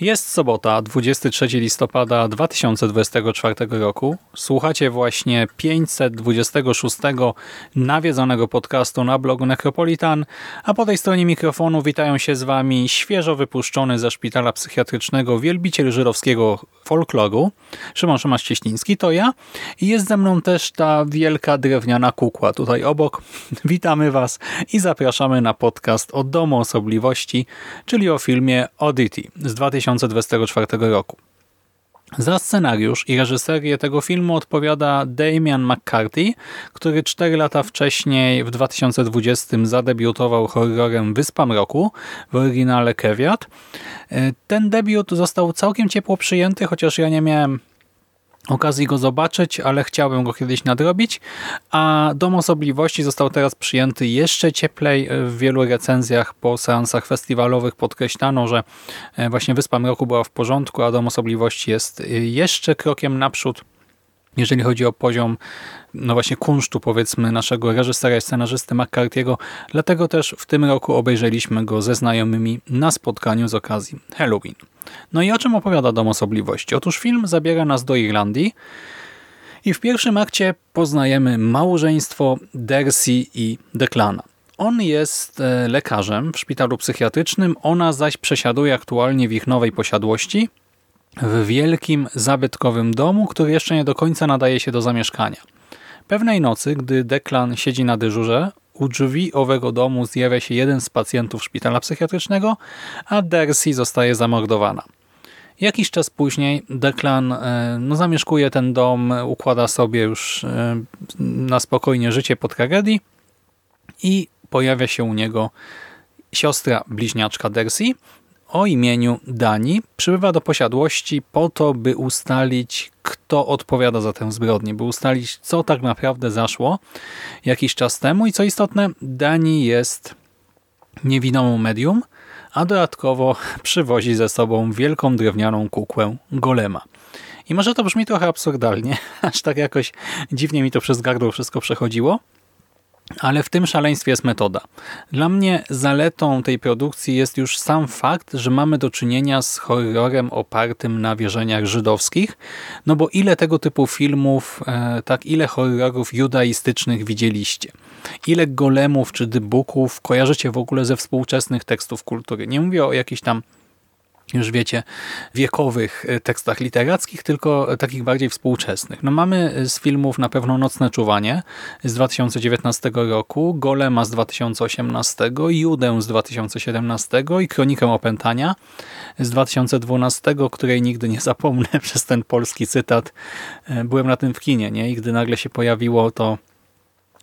Jest sobota, 23 listopada 2024 roku. Słuchacie właśnie 526 nawiedzonego podcastu na blogu Necropolitan, a po tej stronie mikrofonu witają się z Wami świeżo wypuszczony ze szpitala psychiatrycznego wielbiciel żydowskiego folkloru, Szymon Szymasz-Cieśliński, to ja. I jest ze mną też ta wielka drewniana kukła tutaj obok. Witamy Was i zapraszamy na podcast o Domu Osobliwości, czyli o filmie Oddity z 2000 2024 roku. Za scenariusz i reżyserię tego filmu odpowiada Damian McCarthy, który 4 lata wcześniej, w 2020 zadebiutował horrorem Wyspa Mroku w oryginale Kewiat. Ten debiut został całkiem ciepło przyjęty, chociaż ja nie miałem okazji go zobaczyć, ale chciałbym go kiedyś nadrobić, a Dom Osobliwości został teraz przyjęty jeszcze cieplej. W wielu recenzjach po seansach festiwalowych podkreślano, że e, właśnie Wyspa Mroku była w porządku, a Dom Osobliwości jest e, jeszcze krokiem naprzód jeżeli chodzi o poziom no właśnie kunsztu powiedzmy naszego reżysera i scenarzysty McCarthy'ego. Dlatego też w tym roku obejrzeliśmy go ze znajomymi na spotkaniu z okazji Halloween. No i o czym opowiada Dom Osobliwości? Otóż film zabiera nas do Irlandii i w pierwszym akcie poznajemy małżeństwo Dercy i Declana. On jest e, lekarzem w szpitalu psychiatrycznym, ona zaś przesiaduje aktualnie w ich nowej posiadłości w wielkim, zabytkowym domu, który jeszcze nie do końca nadaje się do zamieszkania. Pewnej nocy, gdy Declan siedzi na dyżurze, u drzwi owego domu zjawia się jeden z pacjentów szpitala psychiatrycznego, a Dercy zostaje zamordowana. Jakiś czas później Declan e, no, zamieszkuje ten dom, układa sobie już e, na spokojnie życie po tragedii i pojawia się u niego siostra bliźniaczka Dercy o imieniu Dani. Przybywa do posiadłości po to, by ustalić, kto odpowiada za tę zbrodnię, by ustalić, co tak naprawdę zaszło jakiś czas temu i co istotne, Dani jest niewinomą medium, a dodatkowo przywozi ze sobą wielką drewnianą kukłę golema. I może to brzmi trochę absurdalnie, aż tak jakoś dziwnie mi to przez gardło wszystko przechodziło, ale w tym szaleństwie jest metoda. Dla mnie zaletą tej produkcji jest już sam fakt, że mamy do czynienia z horrorem opartym na wierzeniach żydowskich, no bo ile tego typu filmów, e, tak ile horrorów judaistycznych widzieliście? Ile golemów czy dybuków kojarzycie w ogóle ze współczesnych tekstów kultury? Nie mówię o jakichś tam już wiecie, wiekowych e, tekstach literackich, tylko takich bardziej współczesnych. No mamy z filmów na pewno Nocne Czuwanie z 2019 roku, Golema z 2018, Judę z 2017 i Kronikę Opętania z 2012, której nigdy nie zapomnę przez ten polski cytat. E, byłem na tym w kinie, nie? I gdy nagle się pojawiło to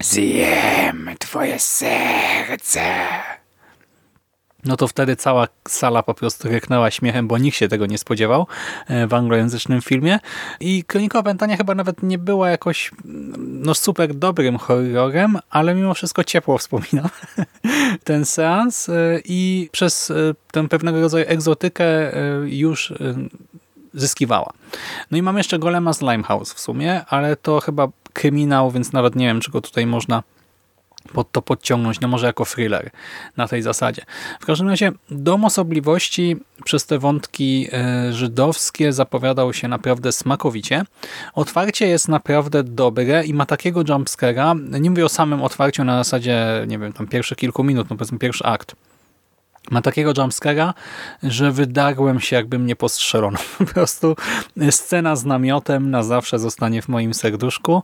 Zjem twoje serce no to wtedy cała sala po prostu ryknęła śmiechem, bo nikt się tego nie spodziewał e, w anglojęzycznym filmie. I Kronika Opętania chyba nawet nie była jakoś no, super dobrym horrorem, ale mimo wszystko ciepło wspominam ten seans e, i przez e, tę pewnego rodzaju egzotykę już zyskiwała. No i mam jeszcze Golema z Limehouse w sumie, ale to chyba kryminał, więc nawet nie wiem, czy go tutaj można pod to podciągnąć, no może jako thriller na tej zasadzie. W każdym razie Dom Osobliwości przez te wątki e, żydowskie zapowiadał się naprawdę smakowicie. Otwarcie jest naprawdę dobre i ma takiego jumpscare'a, nie mówię o samym otwarciu na zasadzie, nie wiem, tam pierwszych kilku minut, no powiedzmy pierwszy akt, ma takiego jumpscare'a, że wydarłem się, jakby mnie postrzelono. Po prostu scena z namiotem na zawsze zostanie w moim serduszku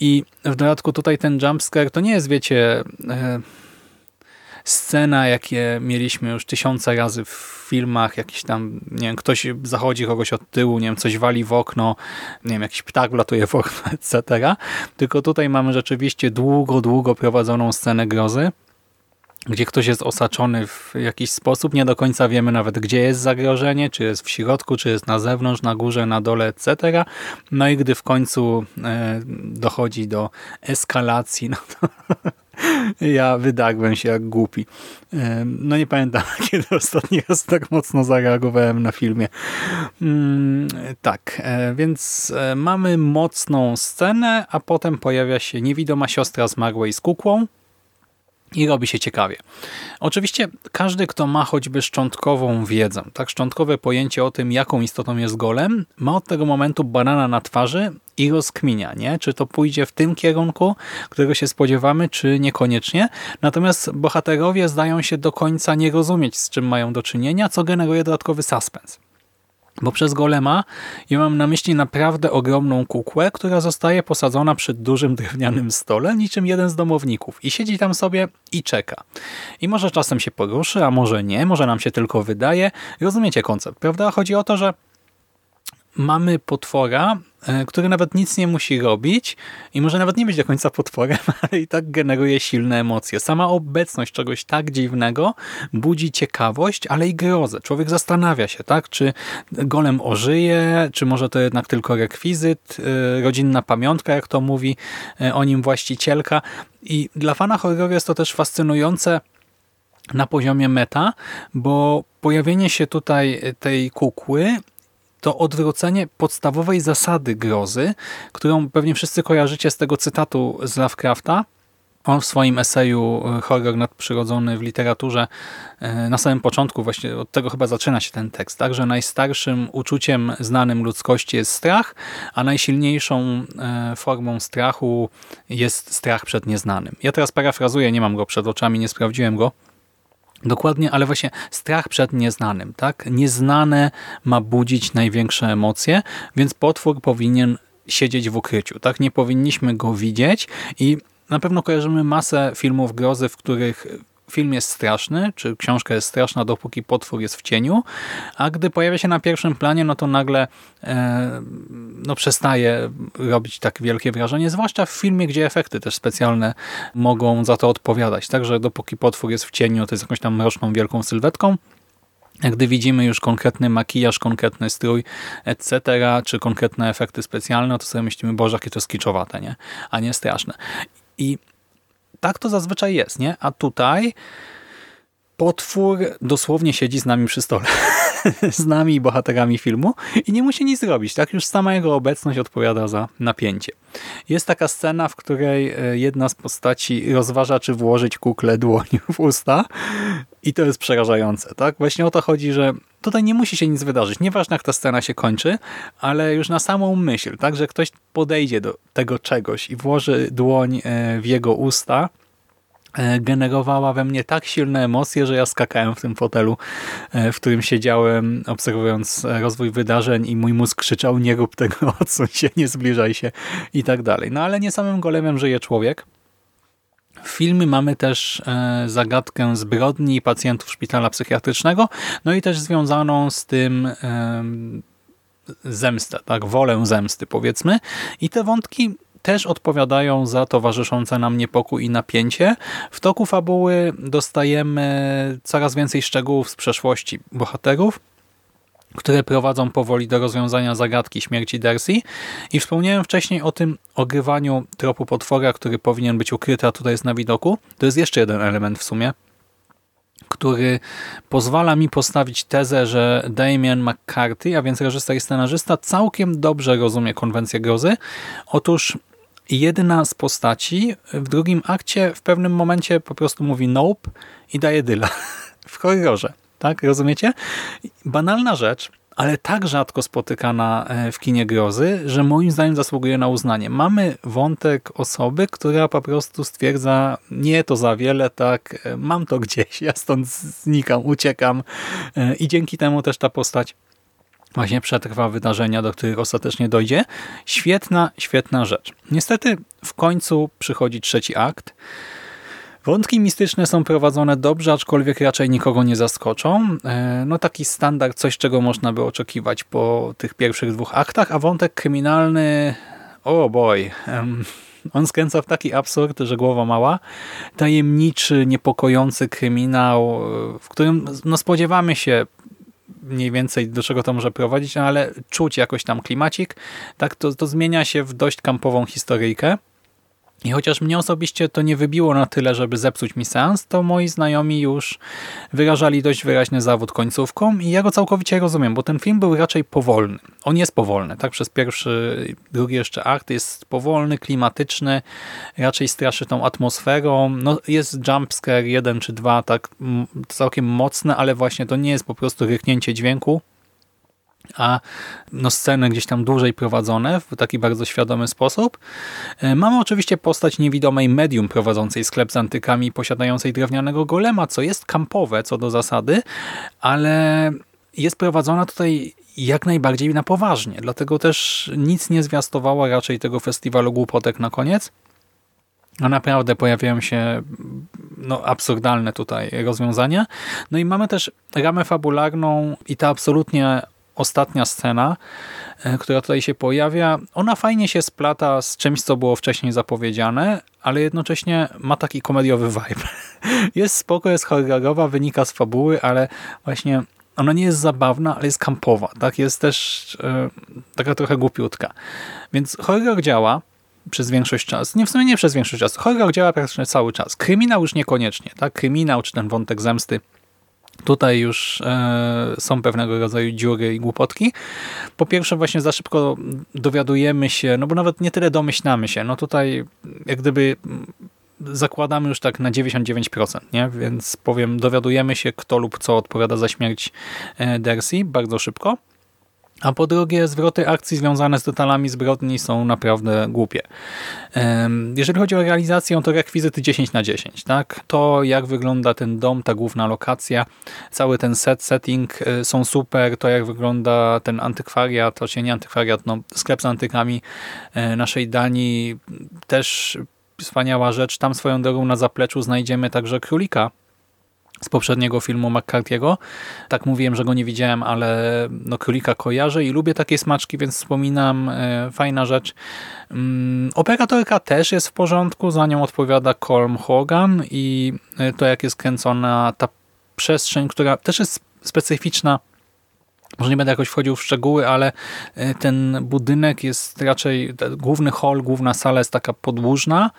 i w dodatku tutaj ten jumpscare to nie jest, wiecie... E, scena, jakie mieliśmy już tysiące razy w filmach, jakiś tam, nie wiem, ktoś zachodzi kogoś od tyłu, nie wiem, coś wali w okno, nie wiem, jakiś ptak wlatuje w okno, etc. Tylko tutaj mamy rzeczywiście długo, długo prowadzoną scenę grozy, gdzie ktoś jest osaczony w jakiś sposób, nie do końca wiemy nawet, gdzie jest zagrożenie, czy jest w środku, czy jest na zewnątrz, na górze, na dole, etc. No i gdy w końcu e, dochodzi do eskalacji, no to ja wydagłem się jak głupi. E, no nie pamiętam, kiedy ostatni raz tak mocno zareagowałem na filmie. Mm, tak, e, więc mamy mocną scenę, a potem pojawia się niewidoma siostra zmarłej z kukłą, i robi się ciekawie. Oczywiście każdy, kto ma choćby szczątkową wiedzę, tak szczątkowe pojęcie o tym, jaką istotą jest golem, ma od tego momentu banana na twarzy i rozkminia, nie? czy to pójdzie w tym kierunku, którego się spodziewamy, czy niekoniecznie. Natomiast bohaterowie zdają się do końca nie rozumieć, z czym mają do czynienia, co generuje dodatkowy suspens. Bo przez golema ja mam na myśli naprawdę ogromną kukłę, która zostaje posadzona przed dużym drewnianym stole, niczym jeden z domowników. I siedzi tam sobie i czeka. I może czasem się poruszy, a może nie, może nam się tylko wydaje. Rozumiecie koncept, prawda? Chodzi o to, że mamy potwora, e, który nawet nic nie musi robić i może nawet nie być do końca potworem, ale i tak generuje silne emocje. Sama obecność czegoś tak dziwnego budzi ciekawość, ale i grozę. Człowiek zastanawia się, tak, czy golem ożyje, czy może to jednak tylko rekwizyt, e, rodzinna pamiątka, jak to mówi e, o nim właścicielka. I dla fana horroru jest to też fascynujące, na poziomie meta, bo pojawienie się tutaj tej kukły to odwrócenie podstawowej zasady grozy, którą pewnie wszyscy kojarzycie z tego cytatu z Lovecrafta. On w swoim eseju e, Horror nadprzyrodzony w literaturze e, na samym początku, właśnie od tego chyba zaczyna się ten tekst, tak, że najstarszym uczuciem znanym ludzkości jest strach, a najsilniejszą e, formą strachu jest strach przed nieznanym. Ja teraz parafrazuję, nie mam go przed oczami, nie sprawdziłem go, Dokładnie, ale właśnie strach przed nieznanym. tak? Nieznane ma budzić największe emocje, więc potwór powinien siedzieć w ukryciu. tak? Nie powinniśmy go widzieć i na pewno kojarzymy masę filmów grozy, w których film jest straszny, czy książka jest straszna, dopóki potwór jest w cieniu, a gdy pojawia się na pierwszym planie, no to nagle e, no przestaje robić tak wielkie wrażenie, zwłaszcza w filmie, gdzie efekty też specjalne mogą za to odpowiadać. Także dopóki potwór jest w cieniu, to jest jakąś tam mroczną, wielką sylwetką, gdy widzimy już konkretny makijaż, konkretny strój, etc., czy konkretne efekty specjalne, to sobie myślimy, boże, jakie to skiczowane, nie? a nie straszne. I tak to zazwyczaj jest, nie? A tutaj potwór dosłownie siedzi z nami przy stole. z nami bohaterami filmu i nie musi nic zrobić. Tak już sama jego obecność odpowiada za napięcie. Jest taka scena, w której e, jedna z postaci rozważa, czy włożyć kukle dłoni w usta i to jest przerażające. Tak? Właśnie o to chodzi, że tutaj nie musi się nic wydarzyć. Nieważne jak ta scena się kończy, ale już na samą myśl, tak, że ktoś podejdzie do tego czegoś i włoży dłoń e, w jego usta, generowała we mnie tak silne emocje, że ja skakałem w tym fotelu, e, w którym siedziałem, obserwując rozwój wydarzeń i mój mózg krzyczał, nie rób tego, odsuń się, nie zbliżaj się i tak dalej. No ale nie samym golemem żyje człowiek, w filmie mamy też e, zagadkę zbrodni pacjentów szpitala psychiatrycznego, no i też związaną z tym zemstę, tak, wolę zemsty powiedzmy. I te wątki też odpowiadają za towarzyszące nam niepokój i napięcie. W toku fabuły dostajemy coraz więcej szczegółów z przeszłości bohaterów, które prowadzą powoli do rozwiązania zagadki śmierci Darcy. I wspomniałem wcześniej o tym ogrywaniu tropu potwora, który powinien być ukryty, a tutaj jest na widoku. To jest jeszcze jeden element w sumie, który pozwala mi postawić tezę, że Damien McCarthy, a więc reżyser i scenarzysta, całkiem dobrze rozumie konwencję grozy. Otóż jedna z postaci w drugim akcie w pewnym momencie po prostu mówi nope i daje dyla w horrorze tak? Rozumiecie? Banalna rzecz, ale tak rzadko spotykana e, w kinie grozy, że moim zdaniem zasługuje na uznanie. Mamy wątek osoby, która po prostu stwierdza, nie to za wiele, tak, e, mam to gdzieś, ja stąd znikam, uciekam e, i dzięki temu też ta postać właśnie przetrwa wydarzenia, do których ostatecznie dojdzie. Świetna, świetna rzecz. Niestety w końcu przychodzi trzeci akt, Wątki mistyczne są prowadzone dobrze, aczkolwiek raczej nikogo nie zaskoczą. E, no taki standard, coś czego można by oczekiwać po tych pierwszych dwóch aktach, a wątek kryminalny, oh boy, on skręca w taki absurd, że głowa mała. Tajemniczy, niepokojący kryminał, w którym no, spodziewamy się mniej więcej do czego to może prowadzić, no, ale czuć jakoś tam klimacik, tak to, to zmienia się w dość kampową historyjkę. I chociaż mnie osobiście to nie wybiło na tyle, żeby zepsuć mi seans, to moi znajomi już wyrażali dość wyraźny zawód końcówką i ja go całkowicie rozumiem, bo ten film był raczej powolny. On jest powolny, tak? Przez pierwszy, drugi jeszcze akt jest powolny, klimatyczny, raczej straszy tą atmosferą. No, jest jumpscare jeden czy dwa, tak całkiem mocne, ale właśnie to nie jest po prostu ryknięcie dźwięku, a no, sceny gdzieś tam dłużej prowadzone w taki bardzo świadomy sposób. E, mamy oczywiście postać niewidomej medium prowadzącej sklep z antykami posiadającej drewnianego golema, co jest kampowe co do zasady, ale jest prowadzona tutaj jak najbardziej na poważnie. Dlatego też nic nie zwiastowała raczej tego festiwalu głupotek na koniec. A naprawdę pojawiają się no, absurdalne tutaj rozwiązania. No i mamy też ramę fabularną i ta absolutnie ostatnia scena, e, która tutaj się pojawia, ona fajnie się splata z czymś, co było wcześniej zapowiedziane, ale jednocześnie ma taki komediowy vibe. Jest spoko, jest horrorowa, wynika z fabuły, ale właśnie ona nie jest zabawna, ale jest kampowa. Tak? Jest też e, taka trochę głupiutka. Więc horror działa przez większość czasu. Nie, w sumie nie przez większość czasu. Horror działa praktycznie cały czas. Kryminał już niekoniecznie. Tak? Kryminał czy ten wątek zemsty Tutaj już e, są pewnego rodzaju dziury i głupotki. Po pierwsze właśnie za szybko dowiadujemy się, no bo nawet nie tyle domyślamy się, no tutaj jak gdyby zakładamy już tak na 99%, nie? więc powiem, dowiadujemy się kto lub co odpowiada za śmierć e, Dersi bardzo szybko. A po drugie, zwroty akcji związane z detalami zbrodni są naprawdę głupie. Jeżeli chodzi o realizację, to rekwizyty 10 na 10. Tak? To, jak wygląda ten dom, ta główna lokacja, cały ten set, setting e, są super. To, jak wygląda ten antykwariat, to nie antykwariat, no, sklep z antykami e, naszej Danii, też wspaniała rzecz. Tam swoją drogą na zapleczu znajdziemy także królika, z poprzedniego filmu McCarthy'ego. Tak mówiłem, że go nie widziałem, ale no królika kojarzę i lubię takie smaczki, więc wspominam. E, fajna rzecz. Mm, operatorka też jest w porządku, za nią odpowiada Colm Hogan i e, to jak jest kręcona ta przestrzeń, która też jest specyficzna może nie będę jakoś wchodził w szczegóły, ale e, ten budynek jest raczej, główny hall, główna sala jest taka podłużna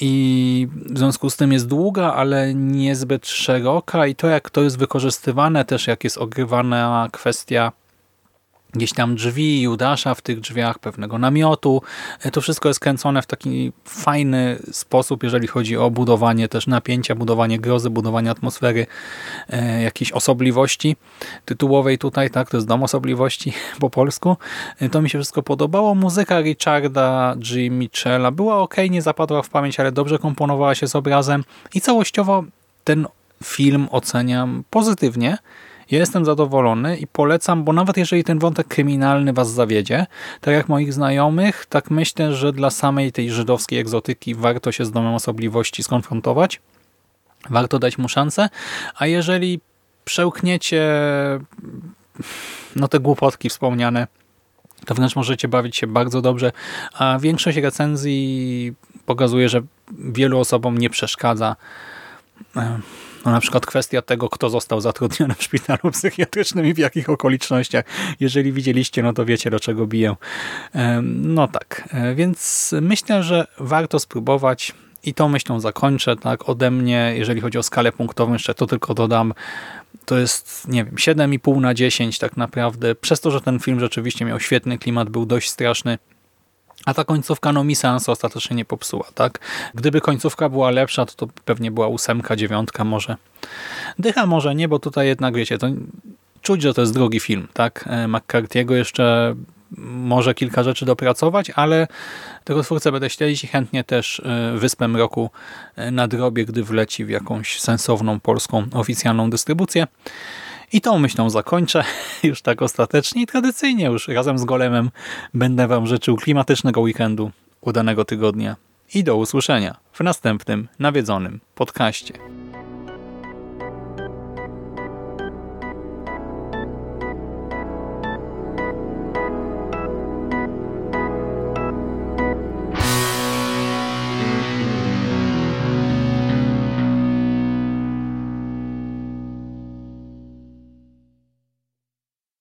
i w związku z tym jest długa, ale niezbyt szeroka. I to jak to jest wykorzystywane, też jak jest ogrywana kwestia gdzieś tam drzwi Judasza w tych drzwiach, pewnego namiotu. E, to wszystko jest kręcone w taki fajny sposób, jeżeli chodzi o budowanie też napięcia, budowanie grozy, budowanie atmosfery, e, jakiejś osobliwości tytułowej tutaj, tak, to jest dom osobliwości po polsku. E, to mi się wszystko podobało. Muzyka Richarda G. Michela była ok, nie zapadła w pamięć, ale dobrze komponowała się z obrazem i całościowo ten film oceniam pozytywnie. Jestem zadowolony i polecam, bo nawet jeżeli ten wątek kryminalny was zawiedzie, tak jak moich znajomych, tak myślę, że dla samej tej żydowskiej egzotyki warto się z domem osobliwości skonfrontować. Warto dać mu szansę, a jeżeli przełkniecie no te głupotki wspomniane, to wręcz możecie bawić się bardzo dobrze, a większość recenzji pokazuje, że wielu osobom nie przeszkadza no na przykład kwestia tego, kto został zatrudniony w szpitalu psychiatrycznym i w jakich okolicznościach. Jeżeli widzieliście, no to wiecie, do czego biję. No tak, e, więc myślę, że warto spróbować i tą myślą zakończę. Tak, ode mnie, jeżeli chodzi o skalę punktową, jeszcze to tylko dodam, to jest, nie wiem, 7,5 na 10 tak naprawdę. Przez to, że ten film rzeczywiście miał świetny klimat, był dość straszny, a ta końcówka no mi seansu ostatecznie nie popsuła, tak? Gdyby końcówka była lepsza, to, to pewnie była ósemka, dziewiątka może. Dycha może nie, bo tutaj jednak, wiecie, to czuć, że to jest drugi film, tak? E, McCarthy'ego jeszcze może kilka rzeczy dopracować, ale tego twórcę będę śledzić i chętnie też e, Wyspę Mroku e, nadrobię, gdy wleci w jakąś sensowną polską oficjalną dystrybucję. I tą myślą zakończę już tak ostatecznie i tradycyjnie już razem z Golemem będę Wam życzył klimatycznego weekendu, udanego tygodnia i do usłyszenia w następnym nawiedzonym podcaście.